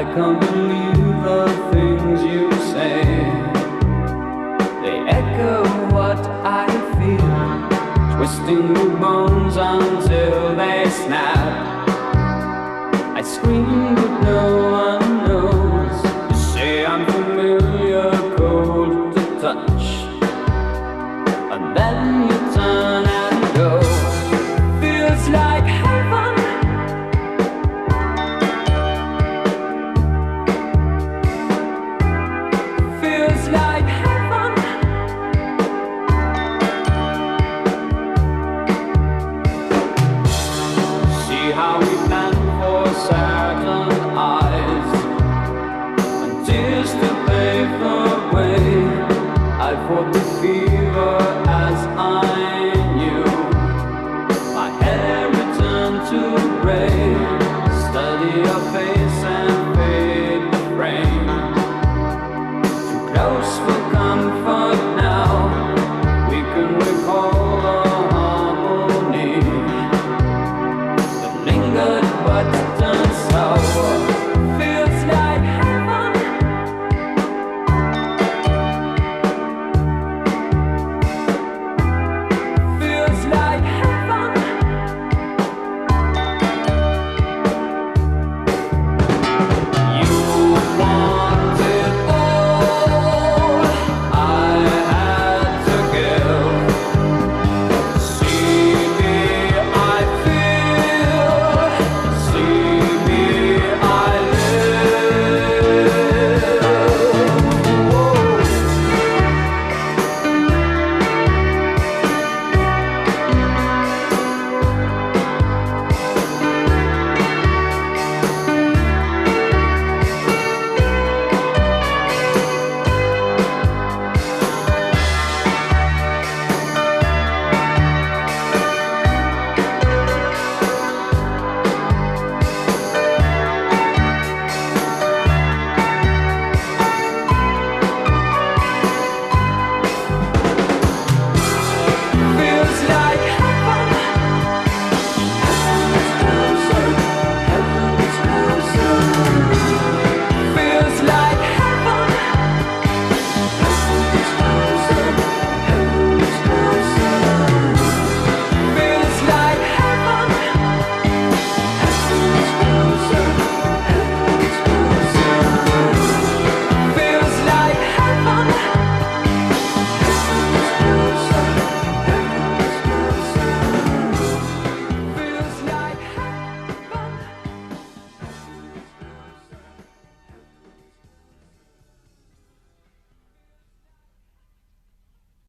I can't believe the things you say. They echo what I feel, twisting the bones until they snap. I scream. Cristo.